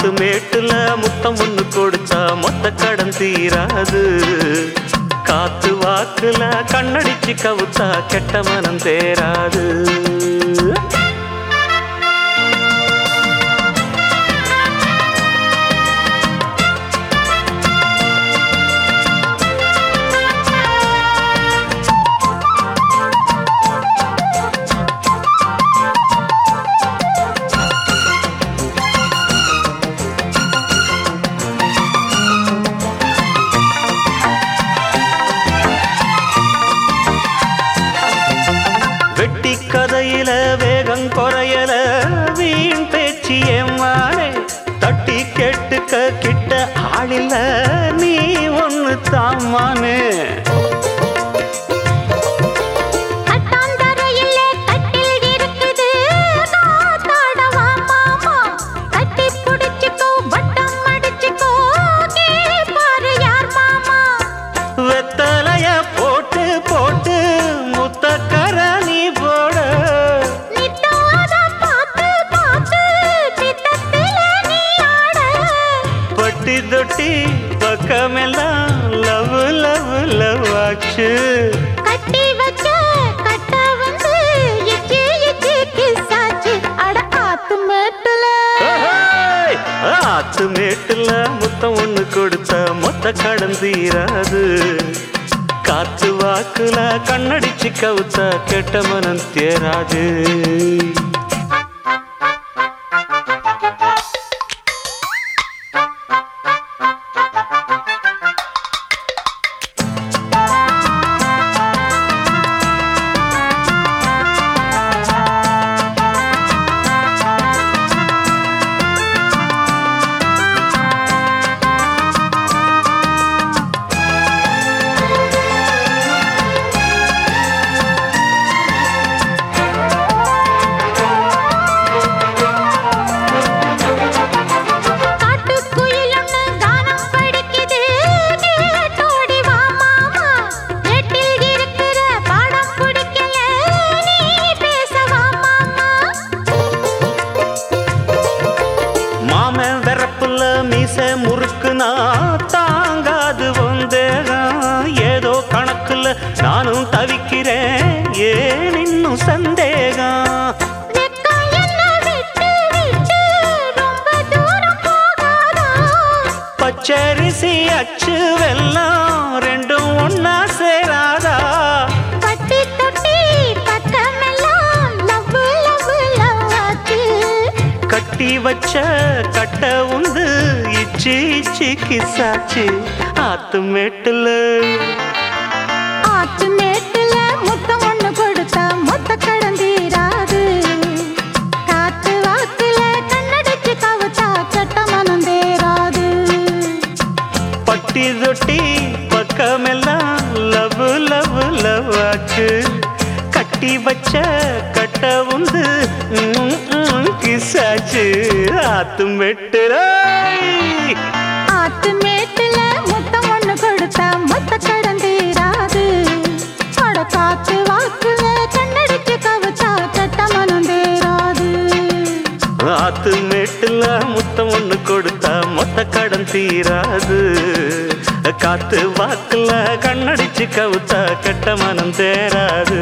மேட்டுல மேட்டுல முத்தம் ஒண்ணு கொடுத்தா மொத்த கடன் தீராது. காத்து வாக்குல கண்ணடிச்சு கவுத்தா கெட்ட மனம் தேராது. வேகம் குறையல. வீண் பேச்சு ஏமானே தட்டி கேட்டுக்க கிட்ட ஆளில்ல. நீ ஒண்ணு தாமானே பக்கமெல்லாம் லவ் லவ் லவ் ஆச்சு. கட்டி வச்ச கட்ட வந்து இச்சி இச்சி கிசாச்சு. அட ஆத்து மேட்டுல. ஏய்! ஆத்து மேட்டுல முத்தம் ஒண்ணு கொடுத்த மொத்த கடன் தீராது. காத்து வாக்குல கண்ணடிச்சு கவுத்த கெட்ட மனம் தேராது. பச்சரிசி அச்சு வெல்லம் ரெண்டும் ஒன்னா சேராதா? பட்டி தொட்டி கட்டி வச்ச கட்ட உந்து இச்சி இச்சி கிசாச்சு ஆத்து மேட்டுல. லவ் லவ் லவ் ஆச்சு. கட்டி வச்ச கட்ட உந்து ம், கிசாச்சு. ஆத்து மேட்டுல ஆத்து மேட்டுல முத்தம் ஒண்ணு கொடுத்தா மொத்த கடந்தீராது அட காத்து வாக்குல கண்ணடிச்சு கவுத்தா கெட்ட மனம் தேராது. ஆத்து மேட்டுல முத்தம் ஒண்ணு கொடுத்தா மொத்த கடன் தீராது. காத்து வாக்குல கண்ணடிச்சு கவுத்தா கெட்ட மனம் தேராது.